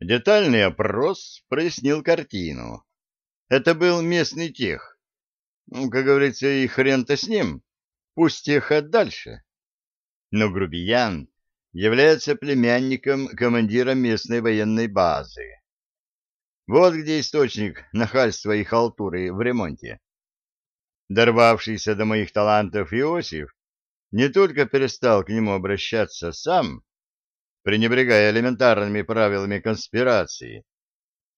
Детальный опрос прояснил картину. Это был местный тех. Ну, как говорится, и хрен-то с ним. Пусть тех а дальше. Но грубиян является племянником командира местной военной базы. Вот где источник нахальства и халтуры в ремонте. Дорвавшийся до моих талантов Иосиф не только перестал к нему обращаться сам, пренебрегая элементарными правилами конспирации.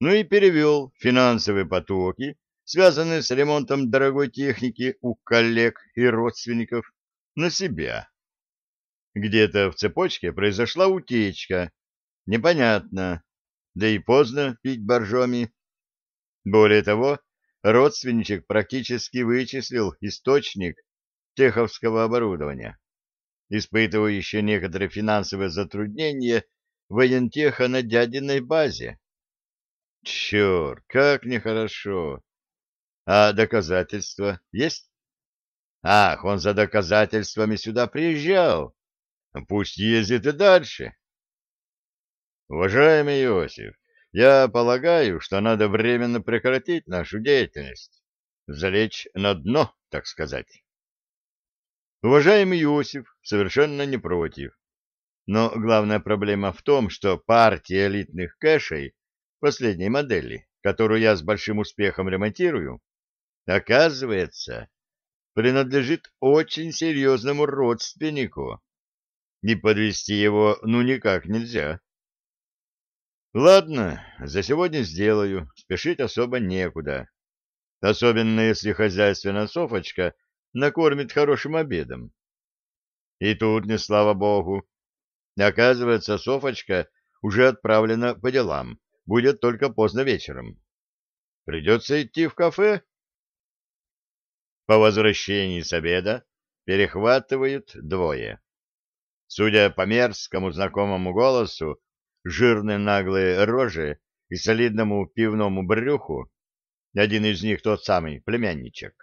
Ну и перевел финансовые потоки, связанные с ремонтом дорогой техники у коллег и родственников, на себя. Где-то в цепочке произошла утечка. Непонятно. Да и поздно пить боржоми. Более того, родственничек практически вычислил источник теховского оборудования испытывающая некоторые финансовые затруднения воентеха на дядиной базе. Черт, как нехорошо. А доказательства есть? Ах, он за доказательствами сюда приезжал. Пусть ездит и дальше. Уважаемый Иосиф, я полагаю, что надо временно прекратить нашу деятельность, залечь на дно, так сказать. Уважаемый Иосиф совершенно не против. Но главная проблема в том, что партия элитных кэшей последней модели, которую я с большим успехом ремонтирую, оказывается, принадлежит очень серьезному родственнику. Не подвести его ну никак нельзя. Ладно, за сегодня сделаю, спешить особо некуда. Особенно если хозяйственная софочка — накормит хорошим обедом. И тут не слава богу. Оказывается, Софочка уже отправлена по делам, будет только поздно вечером. Придется идти в кафе. По возвращении с обеда перехватывают двое. Судя по мерзкому знакомому голосу, жирные наглые рожи и солидному пивному брюху, один из них тот самый племянничек.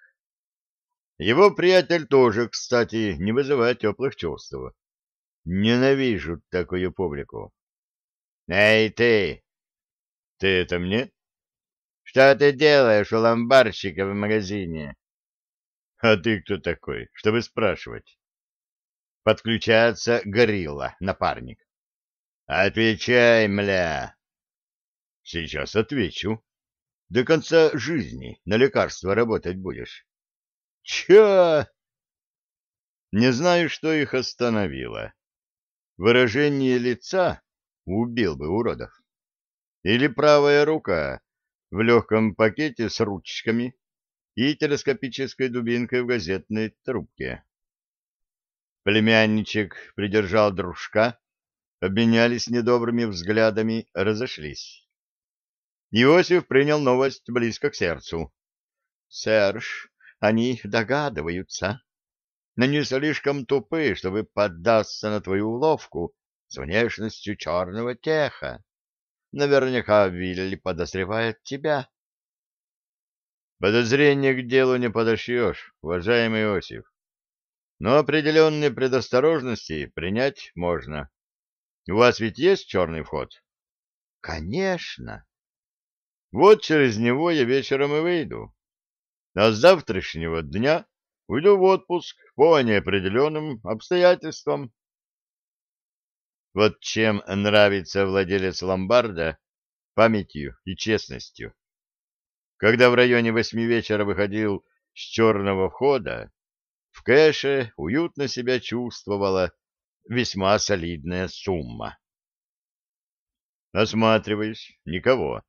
Его приятель тоже, кстати, не вызывает теплых чувств. Ненавижу такую публику. Эй, ты! Ты это мне? Что ты делаешь у ломбарщика в магазине? А ты кто такой, чтобы спрашивать? Подключается горилла, напарник. Отвечай, мля. Сейчас отвечу. До конца жизни на лекарства работать будешь. Че? Не знаю, что их остановило. Выражение лица убил бы уродов. Или правая рука в легком пакете с ручками и телескопической дубинкой в газетной трубке. Племянничек придержал дружка, обменялись недобрыми взглядами, разошлись. Иосиф принял новость близко к сердцу. — Серж, они догадываются, но не слишком тупы, чтобы поддаться на твою уловку с внешностью черного теха. Наверняка Вилли подозревает тебя. Подозрение к делу не подошьешь, уважаемый Осип. Но определенные предосторожности принять можно. У вас ведь есть черный вход? Конечно. Вот через него я вечером и выйду а с завтрашнего дня уйду в отпуск по неопределенным обстоятельствам. Вот чем нравится владелец ломбарда памятью и честностью. Когда в районе восьми вечера выходил с черного входа, в кэше уютно себя чувствовала весьма солидная сумма. Осматриваюсь, никого.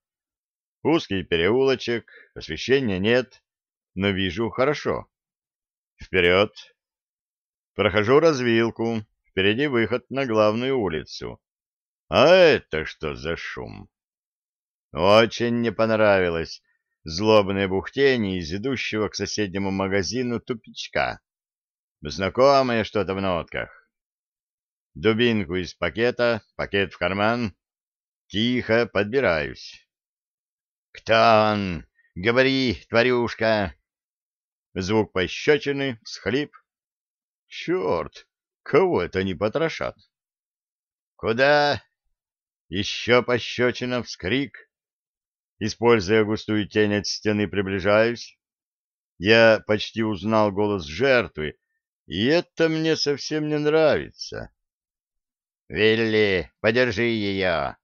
Узкий переулочек, освещения нет, но вижу хорошо. Вперед! Прохожу развилку, впереди выход на главную улицу. А это что за шум? Очень не понравилось злобное бухтение из идущего к соседнему магазину тупичка. Знакомое что-то в нотках. Дубинку из пакета, пакет в карман. Тихо подбираюсь. «Кто он? Говори, тварюшка!» Звук пощечины, схлип. Черт, кого это они потрошат? Куда? Еще пощечина, вскрик. Используя густую тень от стены, приближаюсь. Я почти узнал голос жертвы, и это мне совсем не нравится. «Вилли, подержи ее.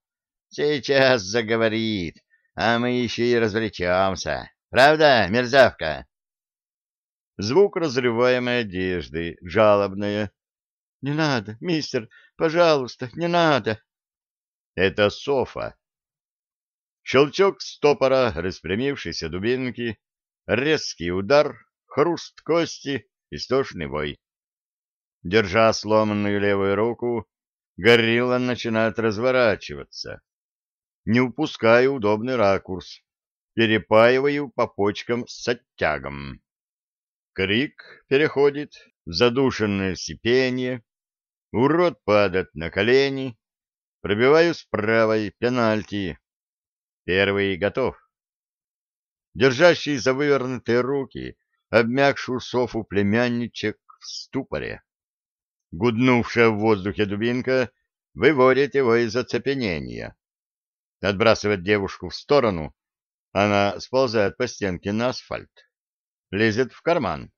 Сейчас заговорит, а мы еще и развлечемся. Правда, мерзавка?» Звук разрываемой одежды, жалобная. «Не надо, мистер, пожалуйста, не надо!» «Это Софа!» Щелчок стопора, распрямившейся дубинки, резкий удар, хруст кости, истошный вой. Держа сломанную левую руку, горилла начинает разворачиваться. Не упускаю удобный ракурс, перепаиваю по почкам с оттягом. Крик переходит в задушенное сипение. Урод падает на колени. Пробиваю с правой пенальти. Первый готов. Держащий за вывернутые руки, обмякший Софу племянничек в ступоре. Гуднувшая в воздухе дубинка выводит его из оцепенения. Отбрасывает девушку в сторону, она сползает по стенке на асфальт лезет в карман.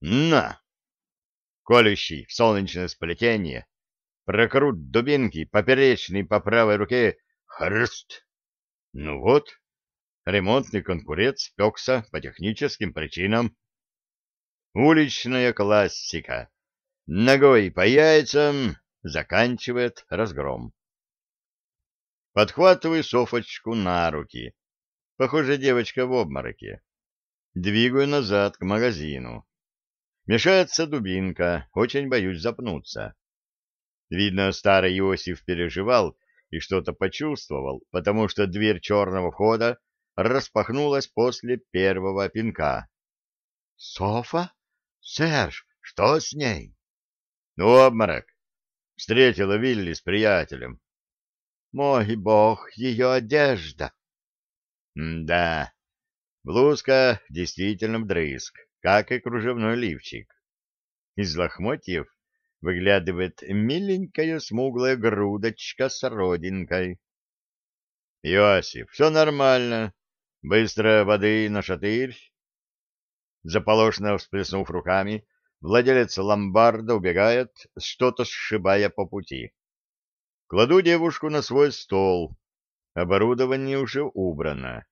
На! Колющий в солнечное сплетение, прокрут дубинки, поперечный по правой руке, хрст! Ну вот, ремонтный конкурент спекся по техническим причинам. Уличная классика. Ногой по яйцам заканчивает разгром. Подхватываю Софочку на руки. Похоже, девочка в обмороке. Двигаю назад к магазину. Мешается дубинка, очень боюсь запнуться. Видно, старый Иосиф переживал и что-то почувствовал, потому что дверь черного входа распахнулась после первого пинка. — Софа? Серж, что с ней? — Ну, обморок. Встретила Вилли с приятелем. — Мой бог, ее одежда! — Да, Блузка действительно вдрызг, как и кружевной лифчик. Из лохмотьев выглядывает миленькая смуглая грудочка с родинкой. — Иосиф, все нормально. Быстро воды на шатырь. Заполошно всплеснув руками, владелец ломбарда убегает, что-то сшибая по пути. Кладу девушку на свой стол. Оборудование уже убрано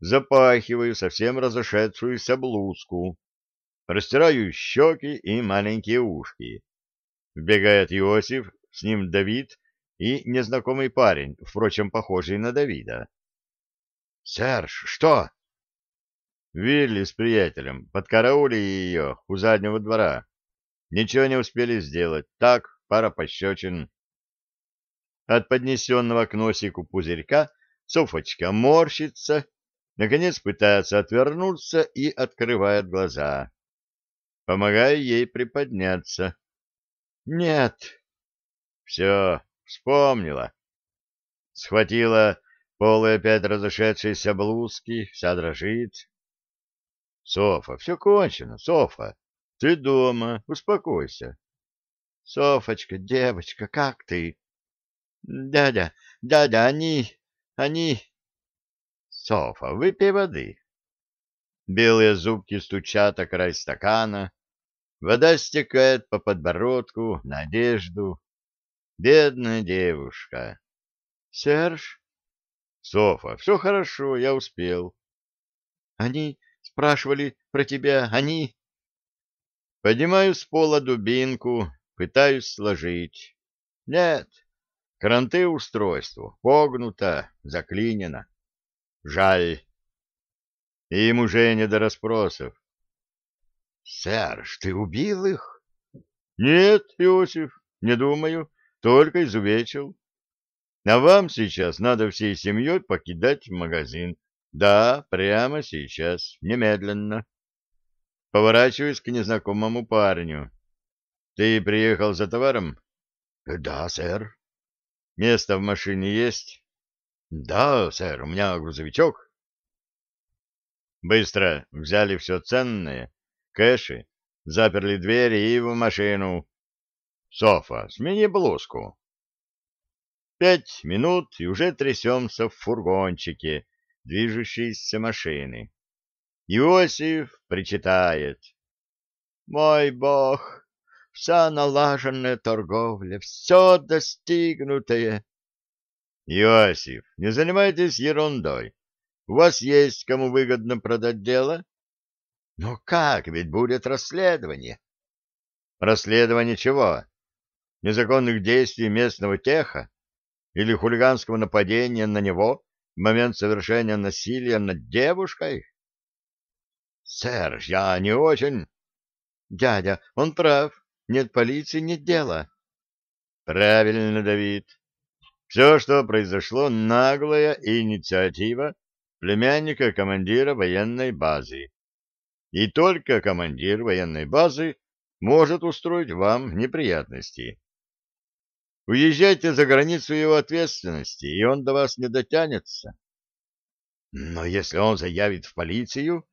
запахиваю совсем разошедшуюся блузку, растираю щеки и маленькие ушки. Вбегает Иосиф, с ним Давид и незнакомый парень, впрочем, похожий на Давида. — Серж, что? — Вилли с приятелем подкараули ее у заднего двора. Ничего не успели сделать. Так, пара пощечин. От поднесенного к носику пузырька Софочка морщится Наконец пытается отвернуться и открывает глаза. Помогаю ей приподняться. Нет. Все, вспомнила. Схватила полы опять разошедшейся блузки, вся дрожит. Софа, все кончено, Софа. Ты дома, успокойся. Софочка, девочка, как ты? Да-да, да-да, они, они, Софа, выпей воды. Белые зубки стучат о край стакана. Вода стекает по подбородку, на одежду. Бедная девушка. Серж? Софа, все хорошо, я успел. Они спрашивали про тебя, они... Поднимаю с пола дубинку, пытаюсь сложить. Нет, кранты устройству, погнуто, заклинено. Жаль. Им уже не до расспросов. — Серж, ты убил их? — Нет, Иосиф, не думаю, только изувечил. А вам сейчас надо всей семьей покидать магазин. Да, прямо сейчас, немедленно. Поворачиваюсь к незнакомому парню. Ты приехал за товаром? Да, сэр. Место в машине есть? Да, сэр, у меня грузовичок. Быстро взяли все ценное, кэши, заперли двери и в машину. Софа, смени блузку. Пять минут, и уже трясемся в фургончике движущейся машины. Иосиф причитает. «Мой бог, вся налаженная торговля, все достигнутое, Иосиф, не занимайтесь ерундой. У вас есть кому выгодно продать дело? Но как, ведь будет расследование. Расследование чего? Незаконных действий местного теха? Или хулиганского нападения на него в момент совершения насилия над девушкой? Сэр, я не очень... Дядя, он прав. Нет полиции, нет дела. Правильно, Давид. Все, что произошло, наглая инициатива племянника командира военной базы. И только командир военной базы может устроить вам неприятности. Уезжайте за границу его ответственности, и он до вас не дотянется. Но если он заявит в полицию,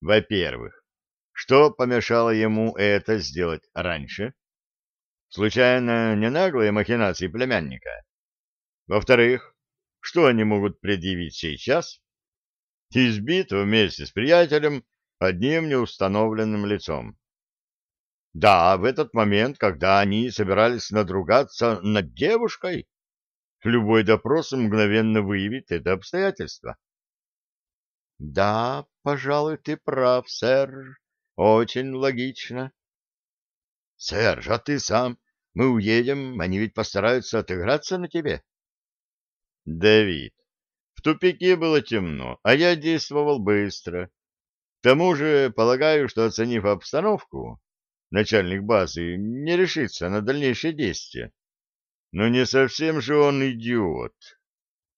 во-первых, что помешало ему это сделать раньше? Случайно не наглые махинации племянника? Во-вторых, что они могут предъявить сейчас? Избит вместе с приятелем одним неустановленным лицом. Да, в этот момент, когда они собирались надругаться над девушкой, любой допрос мгновенно выявит это обстоятельство. — Да, пожалуй, ты прав, сэр. Очень логично. — Сэр, а ты сам? Мы уедем, они ведь постараются отыграться на тебе. Давид. В тупике было темно, а я действовал быстро. К тому же, полагаю, что, оценив обстановку, начальник базы не решится на дальнейшие действия. Но не совсем же он идиот.